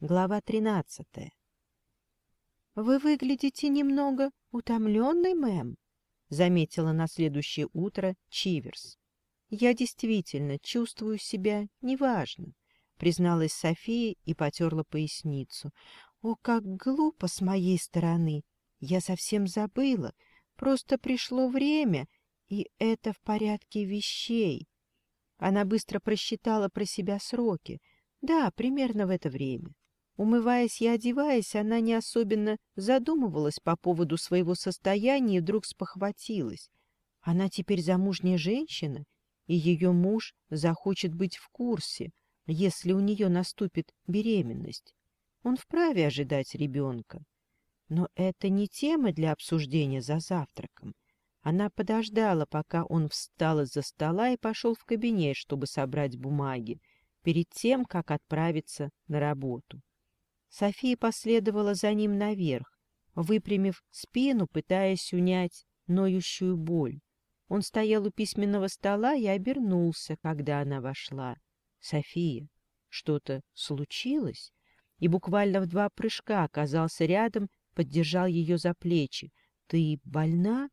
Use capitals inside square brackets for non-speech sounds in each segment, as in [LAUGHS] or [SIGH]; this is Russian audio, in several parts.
Глава 13. «Вы выглядите немного утомленной, мэм», — заметила на следующее утро Чиверс. «Я действительно чувствую себя неважно», — призналась София и потерла поясницу. «О, как глупо с моей стороны! Я совсем забыла. Просто пришло время, и это в порядке вещей». Она быстро просчитала про себя сроки. «Да, примерно в это время». Умываясь и одеваясь, она не особенно задумывалась по поводу своего состояния и вдруг спохватилась. Она теперь замужняя женщина, и ее муж захочет быть в курсе, если у нее наступит беременность. Он вправе ожидать ребенка. Но это не тема для обсуждения за завтраком. Она подождала, пока он встал из-за стола и пошел в кабинет, чтобы собрать бумаги, перед тем, как отправиться на работу. София последовала за ним наверх, выпрямив спину, пытаясь унять ноющую боль. Он стоял у письменного стола и обернулся, когда она вошла. София, что-то случилось? И буквально в два прыжка оказался рядом, поддержал ее за плечи. «Ты больна?»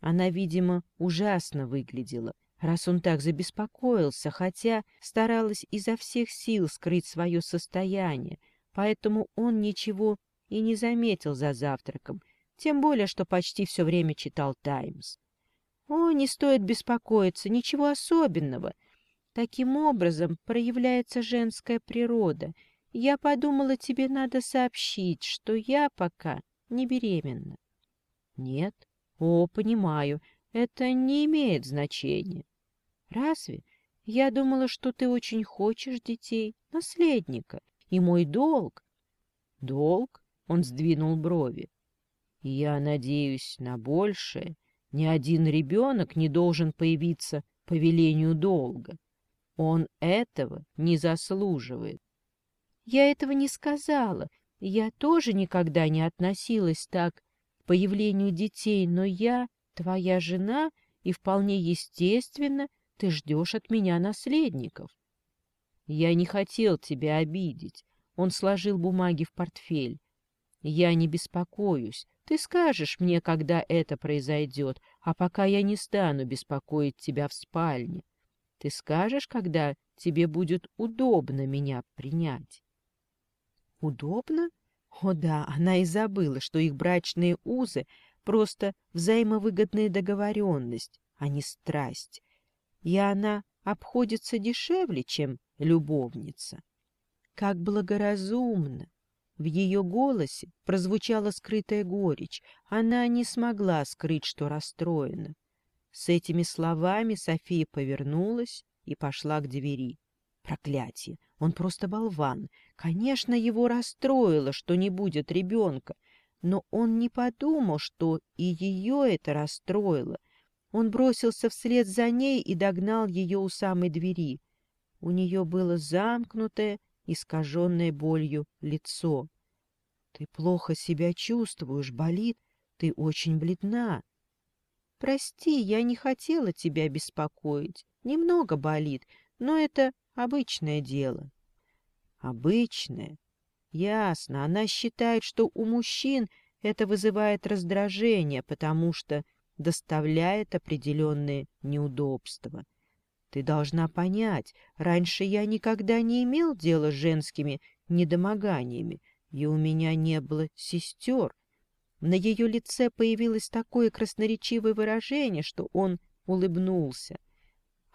Она, видимо, ужасно выглядела, раз он так забеспокоился, хотя старалась изо всех сил скрыть свое состояние — поэтому он ничего и не заметил за завтраком, тем более, что почти все время читал «Таймс». О, не стоит беспокоиться, ничего особенного. Таким образом проявляется женская природа. Я подумала, тебе надо сообщить, что я пока не беременна. Нет? О, понимаю, это не имеет значения. Разве? Я думала, что ты очень хочешь детей, наследника и мой долг. Долг? Он сдвинул брови. Я надеюсь на большее. Ни один ребенок не должен появиться по велению долга. Он этого не заслуживает. Я этого не сказала. Я тоже никогда не относилась так к появлению детей, но я твоя жена, и вполне естественно ты ждешь от меня наследников. Я не хотел тебя обидеть. Он сложил бумаги в портфель. Я не беспокоюсь. Ты скажешь мне, когда это произойдет, а пока я не стану беспокоить тебя в спальне. Ты скажешь, когда тебе будет удобно меня принять. Удобно? О да, она и забыла, что их брачные узы — просто взаимовыгодная договоренность, а не страсть. И она обходится дешевле, чем любовница. Как благоразумно! В ее голосе прозвучала скрытая горечь. Она не смогла скрыть, что расстроена. С этими словами София повернулась и пошла к двери. Проклятие! Он просто болван. Конечно, его расстроило, что не будет ребенка, но он не подумал, что и ее это расстроило — он бросился вслед за ней и догнал ее у самой двери. У нее было замкнутое, искаженное болью лицо. — Ты плохо себя чувствуешь, болит, ты очень бледна. — Прости, я не хотела тебя беспокоить. Немного болит, но это обычное дело. — Обычное? Ясно, она считает, что у мужчин это вызывает раздражение, потому что доставляет определенные неудобства. Ты должна понять, раньше я никогда не имел дела с женскими недомоганиями, и у меня не было сестер. На ее лице появилось такое красноречивое выражение, что он улыбнулся.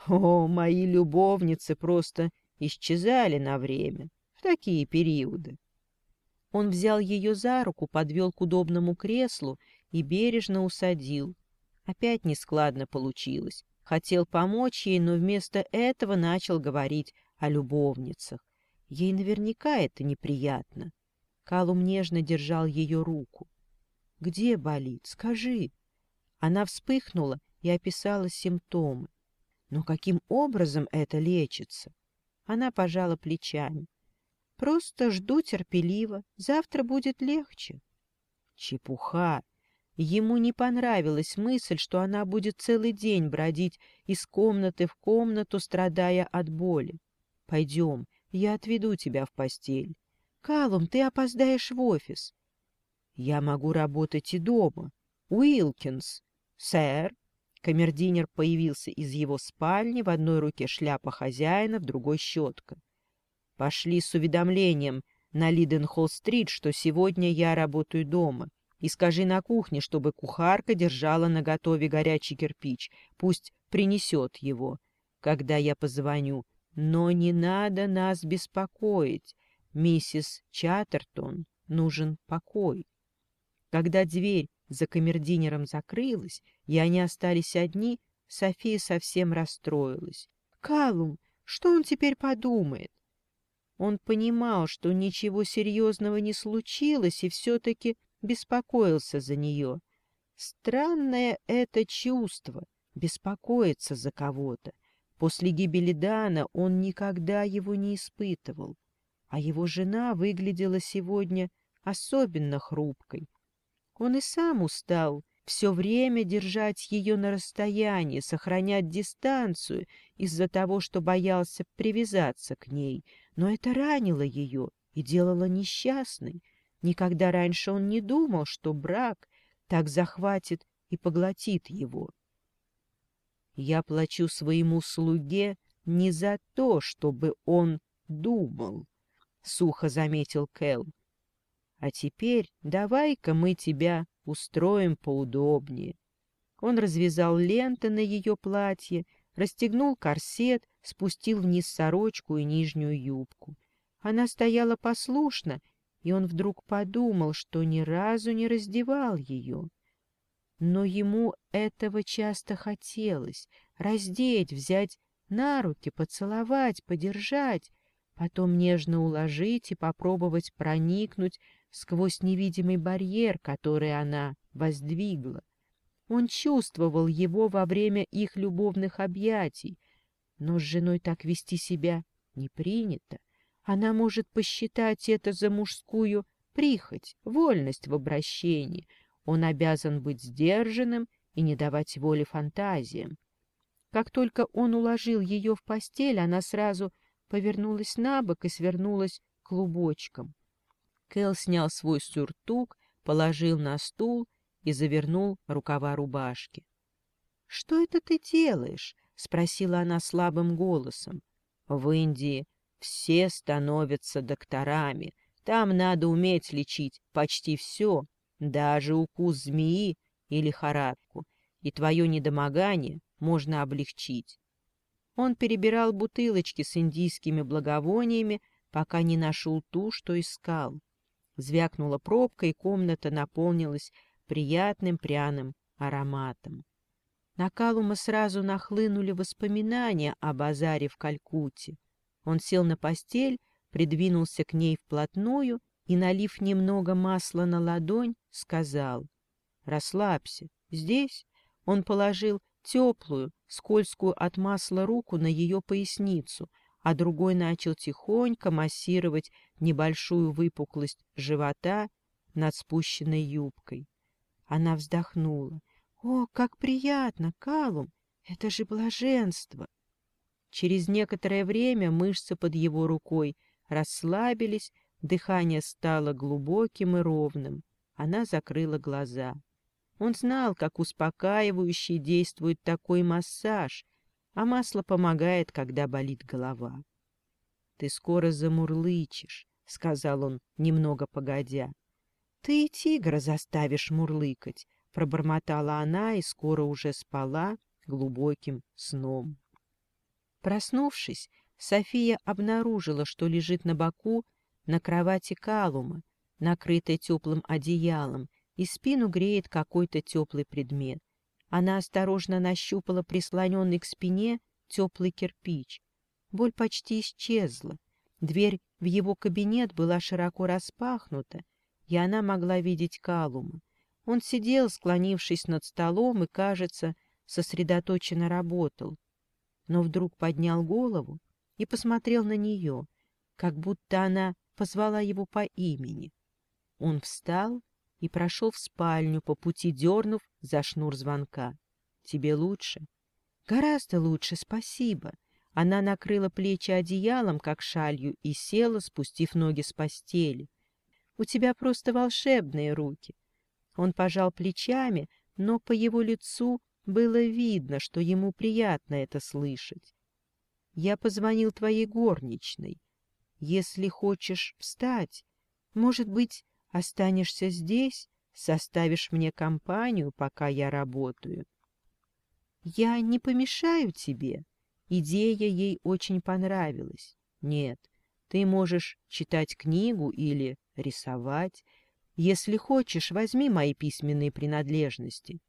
О, мои любовницы просто исчезали на время, в такие периоды. Он взял ее за руку, подвел к удобному креслу и бережно усадил. Опять нескладно получилось. Хотел помочь ей, но вместо этого начал говорить о любовницах. Ей наверняка это неприятно. Калум нежно держал ее руку. «Где болит? Скажи!» Она вспыхнула и описала симптомы. Но каким образом это лечится? Она пожала плечами. «Просто жду терпеливо. Завтра будет легче». «Чепуха!» Ему не понравилась мысль, что она будет целый день бродить из комнаты в комнату, страдая от боли. «Пойдем, я отведу тебя в постель». «Калум, ты опоздаешь в офис». «Я могу работать и дома». «Уилкинс». «Сэр». Камердинер появился из его спальни, в одной руке шляпа хозяина, в другой щетка. «Пошли с уведомлением на Лиденхолл-стрит, что сегодня я работаю дома. И скажи на кухне, чтобы кухарка держала наготове горячий кирпич. Пусть принесет его, когда я позвоню. Но не надо нас беспокоить. Миссис Чаттертон нужен покой. Когда дверь за камердинером закрылась, и они остались одни, София совсем расстроилась. «Калум, что он теперь подумает?» Он понимал, что ничего серьезного не случилось, и все-таки беспокоился за нее. Странное это чувство — беспокоиться за кого-то. После гибели Дана он никогда его не испытывал. А его жена выглядела сегодня особенно хрупкой. Он и сам устал все время держать ее на расстоянии, сохранять дистанцию из-за того, что боялся привязаться к ней. Но это ранило ее и делало несчастной. Никогда раньше он не думал, что брак так захватит и поглотит его. Я плачу своему слуге не за то, чтобы он думал, — сухо заметил Кэл. А теперь давай-ка мы тебя устроим поудобнее. Он развязал ленты на ее платье, расстегнул корсет, спустил вниз сорочку и нижнюю юбку. Она стояла послушно и он вдруг подумал, что ни разу не раздевал ее. Но ему этого часто хотелось — раздеть, взять на руки, поцеловать, подержать, потом нежно уложить и попробовать проникнуть сквозь невидимый барьер, который она воздвигла. Он чувствовал его во время их любовных объятий, но с женой так вести себя не принято. Она может посчитать это за мужскую прихоть, вольность в обращении. Он обязан быть сдержанным и не давать воли фантазиям. Как только он уложил ее в постель, она сразу повернулась на бок и свернулась клубочком. Кэл снял свой сюртук, положил на стул и завернул рукава рубашки. — Что это ты делаешь? — спросила она слабым голосом. — В Индии все становятся докторами. Там надо уметь лечить почти все, даже укус змеи и лихорадку, и твое недомогание можно облегчить. Он перебирал бутылочки с индийскими благовониями, пока не нашел ту, что искал. Звякнула пробка, и комната наполнилась приятным пряным ароматом. На Калума сразу нахлынули воспоминания о базаре в Калькутте. Он сел на постель, придвинулся к ней вплотную и, налив немного масла на ладонь, сказал «Расслабься, здесь». Он положил теплую, скользкую от масла руку на ее поясницу, а другой начал тихонько массировать небольшую выпуклость живота над спущенной юбкой. Она вздохнула. «О, как приятно, Калум! Это же блаженство!» Через некоторое время мышцы под его рукой расслабились, дыхание стало глубоким и ровным. Она закрыла глаза. Он знал, как успокаивающе действует такой массаж, а масло помогает, когда болит голова. — Ты скоро замурлычешь, — сказал он, немного погодя. — Ты и тигра заставишь мурлыкать, — пробормотала она и скоро уже спала глубоким сном. Проснувшись, София обнаружила, что лежит на боку на кровати Калума, накрытой теплым одеялом, и спину греет какой-то теплый предмет. Она осторожно нащупала прислоненный к спине теплый кирпич. Боль почти исчезла. Дверь в его кабинет была широко распахнута, и она могла видеть Калума. Он сидел, склонившись над столом, и, кажется, сосредоточенно работал но вдруг поднял голову и посмотрел на нее, как будто она позвала его по имени. Он встал и прошел в спальню, по пути дернув за шнур звонка. «Тебе лучше?» «Гораздо лучше, спасибо». Она накрыла плечи одеялом, как шалью, и села, спустив ноги с постели. «У тебя просто волшебные руки». Он пожал плечами, но по его лицу было видно, что ему приятно это слышать. Я позвонил твоей горничной. Если хочешь встать, может быть, останешься здесь, составишь мне компанию, пока я работаю. Я не помешаю тебе. Идея ей очень понравилась. Нет, ты можешь читать книгу или рисовать. Если хочешь, возьми мои письменные принадлежности.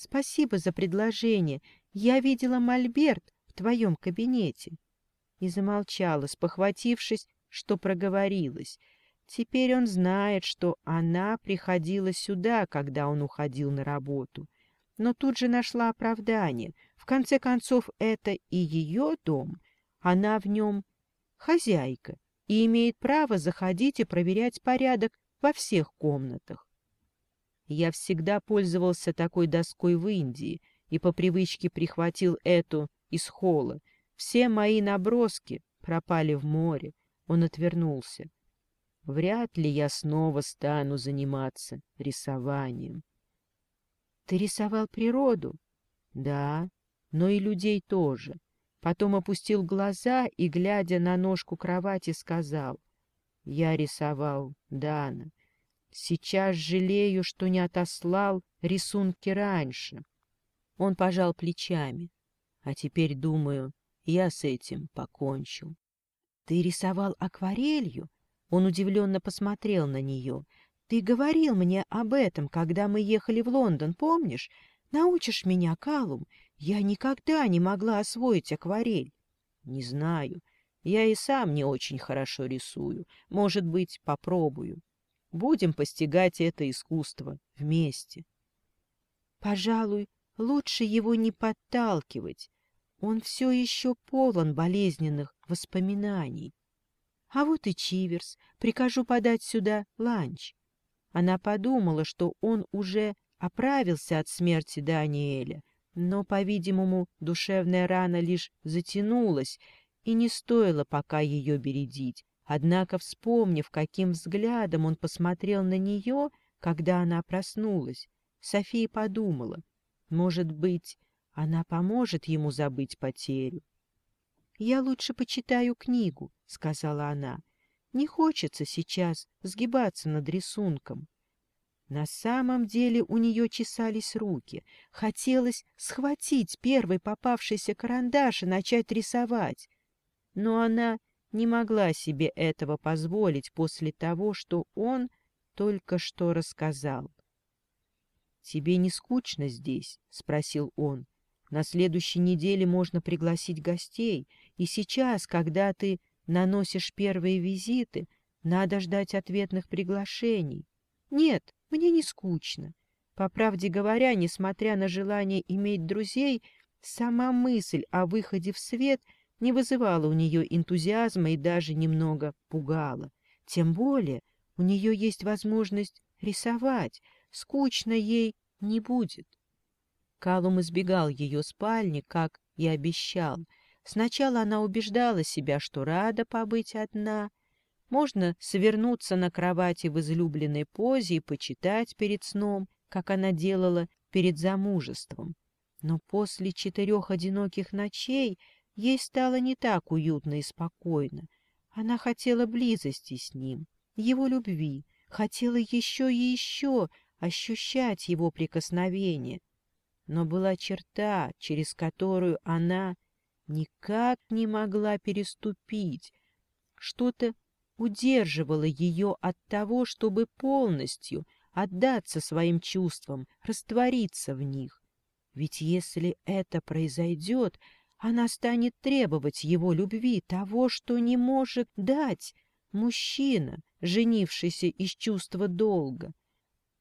Спасибо за предложение. Я видела мольберт в твоем кабинете. И замолчала, спохватившись, что проговорилась. Теперь он знает, что она приходила сюда, когда он уходил на работу. Но тут же нашла оправдание. В конце концов, это и ее дом. Она в нем хозяйка и имеет право заходить и проверять порядок во всех комнатах. Я всегда пользовался такой доской в Индии и по привычке прихватил эту из холла. Все мои наброски пропали в море. Он отвернулся. Вряд ли я снова стану заниматься рисованием. Ты рисовал природу? Да, но и людей тоже. Потом опустил глаза и, глядя на ножку кровати, сказал. Я рисовал Дана. Сейчас жалею, что не отослал рисунки раньше. Он пожал плечами. А теперь, думаю, я с этим покончил. Ты рисовал акварелью? Он удивленно посмотрел на нее. Ты говорил мне об этом, когда мы ехали в Лондон, помнишь? Научишь меня, Калум? Я никогда не могла освоить акварель. Не знаю. Я и сам не очень хорошо рисую. Может быть, попробую. Будем постигать это искусство вместе. Пожалуй, лучше его не подталкивать. Он все еще полон болезненных воспоминаний. А вот и Чиверс. Прикажу подать сюда ланч. Она подумала, что он уже оправился от смерти Даниэля, но, по-видимому, душевная рана лишь затянулась, и не стоило пока ее бередить, Однако, вспомнив, каким взглядом он посмотрел на нее, когда она проснулась, София подумала, может быть, она поможет ему забыть потерю. «Я лучше почитаю книгу», — сказала она. «Не хочется сейчас сгибаться над рисунком». На самом деле у нее чесались руки. Хотелось схватить первый попавшийся карандаш и начать рисовать. Но она не могла себе этого позволить после того, что он только что рассказал. «Тебе не скучно здесь?» — спросил он. «На следующей неделе можно пригласить гостей, и сейчас, когда ты наносишь первые визиты, надо ждать ответных приглашений. Нет, мне не скучно. По правде говоря, несмотря на желание иметь друзей, сама мысль о выходе в свет — не вызывала у нее энтузиазма и даже немного пугала. Тем более у нее есть возможность рисовать, скучно ей не будет. Калум избегал ее спальни, как и обещал. Сначала она убеждала себя, что рада побыть одна. Можно свернуться на кровати в излюбленной позе и почитать перед сном, как она делала перед замужеством. Но после четырех одиноких ночей Ей стало не так уютно и спокойно. Она хотела близости с ним, его любви, хотела еще и еще ощущать его прикосновение. Но была черта, через которую она никак не могла переступить. Что-то удерживало ее от того, чтобы полностью отдаться своим чувствам, раствориться в них. Ведь если это произойдет, она станет требовать его любви, того, что не может дать мужчина, женившийся из чувства долга.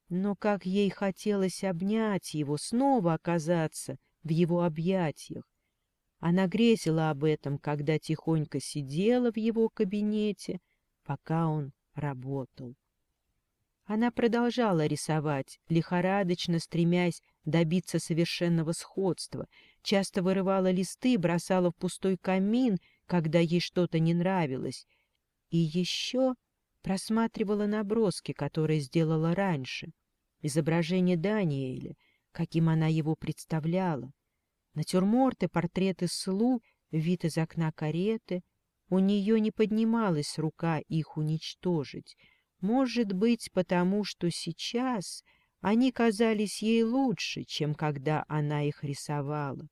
Но как ей хотелось обнять его, снова оказаться в его объятиях. Она грезила об этом, когда тихонько сидела в его кабинете, пока он работал. Она продолжала рисовать, лихорадочно стремясь добиться совершенного сходства, часто вырывала листы, бросала в пустой камин, когда ей что-то не нравилось, и еще просматривала наброски, которые сделала раньше, изображение Даниэля, каким она его представляла, натюрморты, портреты слуг, вид из окна кареты. У нее не поднималась рука их уничтожить. Может быть, потому что сейчас они казались ей лучше, чем когда она их рисовала.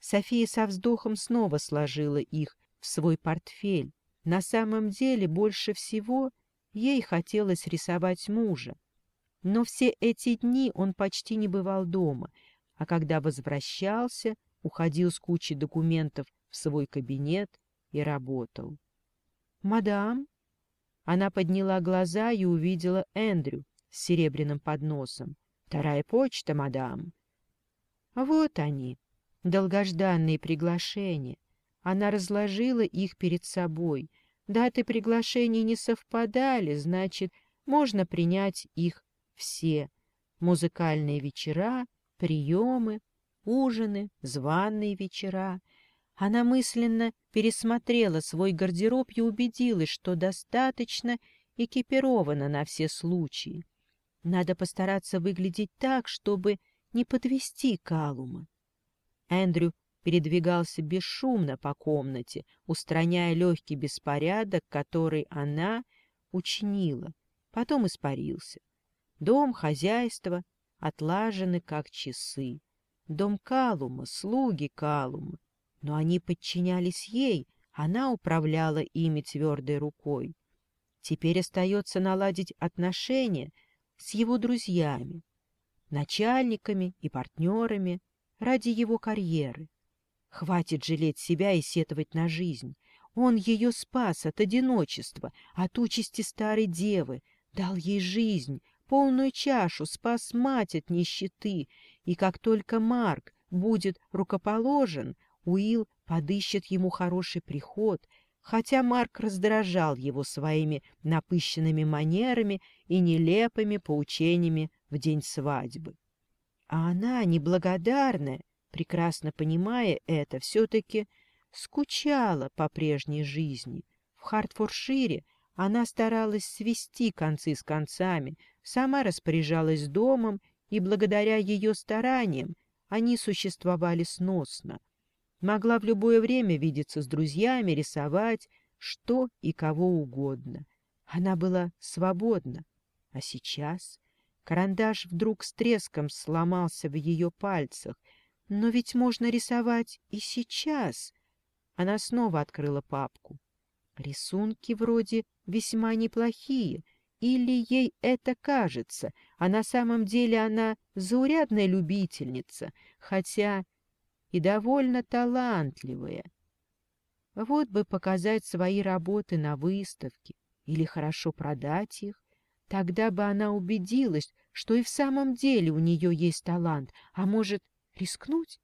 София со вздохом снова сложила их в свой портфель. На самом деле больше всего ей хотелось рисовать мужа. Но все эти дни он почти не бывал дома, а когда возвращался, уходил с кучей документов в свой кабинет и работал. «Мадам?» Она подняла глаза и увидела Эндрю, с серебряным подносом. «Вторая почта, мадам!» Вот они, долгожданные приглашения. Она разложила их перед собой. Даты приглашений не совпадали, значит, можно принять их все. Музыкальные вечера, приемы, ужины, званные вечера. Она мысленно пересмотрела свой гардероб и убедилась, что достаточно экипирована на все случаи. Надо постараться выглядеть так, чтобы не подвести Калума. Эндрю передвигался бесшумно по комнате, устраняя легкий беспорядок, который она учинила, потом испарился. Дом, хозяйство отлажены как часы. Дом Калума, слуги Калума. Но они подчинялись ей, она управляла ими твердой рукой. Теперь остается наладить отношения — с его друзьями, начальниками и партнерами ради его карьеры. Хватит жалеть себя и сетовать на жизнь. Он ее спас от одиночества, от участи старой девы, дал ей жизнь, полную чашу, спас мать от нищеты. И как только Марк будет рукоположен, Уилл подыщет ему хороший приход — хотя Марк раздражал его своими напыщенными манерами и нелепыми поучениями в день свадьбы. А она, неблагодарная, прекрасно понимая это, все-таки скучала по прежней жизни. В Хартфоршире она старалась свести концы с концами, сама распоряжалась домом, и благодаря ее стараниям они существовали сносно — могла в любое время видеться с друзьями, рисовать, что и кого угодно. Она была свободна. А сейчас карандаш вдруг с треском сломался в ее пальцах. Но ведь можно рисовать и сейчас. Она снова открыла папку. Рисунки вроде весьма неплохие. Или ей это кажется, а на самом деле она заурядная любительница, хотя и довольно талантливая. Вот бы показать свои работы на выставке или хорошо продать их, тогда бы она убедилась, что и в самом деле у нее есть талант, а может, рискнуть?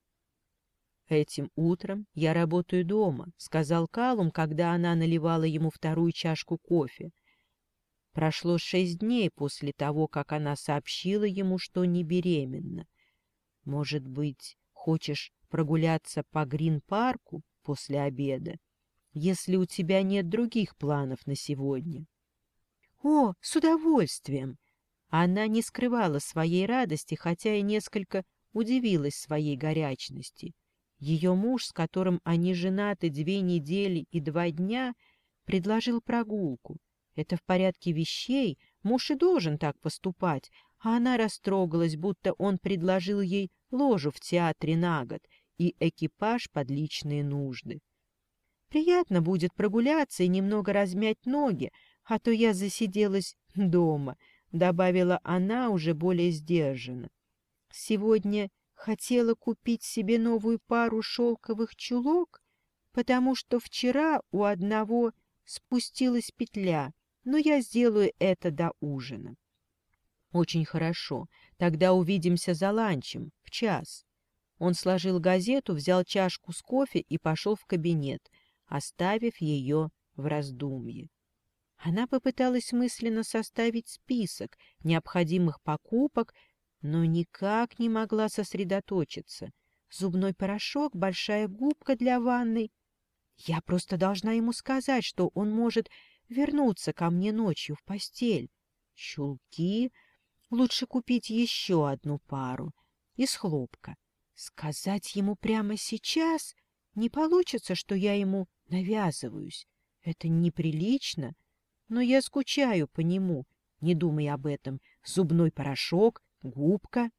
«Этим утром я работаю дома», — сказал Калум, когда она наливала ему вторую чашку кофе. Прошло шесть дней после того, как она сообщила ему, что не беременна. «Может быть, хочешь прогуляться по Грин-парку после обеда, если у тебя нет других планов на сегодня. О, с удовольствием! Она не скрывала своей радости, хотя и несколько удивилась своей горячности. Ее муж, с которым они женаты две недели и два дня, предложил прогулку. Это в порядке вещей, муж и должен так поступать, а она растрогалась, будто он предложил ей ложу в театре на год, и экипаж под личные нужды. Приятно будет прогуляться и немного размять ноги, а то я засиделась [LAUGHS] дома, — добавила она уже более сдержанно. Сегодня хотела купить себе новую пару шелковых чулок, потому что вчера у одного спустилась петля, но я сделаю это до ужина. Очень хорошо, тогда увидимся за ланчем в час. Он сложил газету, взял чашку с кофе и пошел в кабинет, оставив ее в раздумье. Она попыталась мысленно составить список необходимых покупок, но никак не могла сосредоточиться. Зубной порошок, большая губка для ванной. Я просто должна ему сказать, что он может вернуться ко мне ночью в постель. Чулки. Лучше купить еще одну пару. Из хлопка. Сказать ему прямо сейчас не получится, что я ему навязываюсь. Это неприлично, но я скучаю по нему. Не думай об этом. Зубной порошок, губка,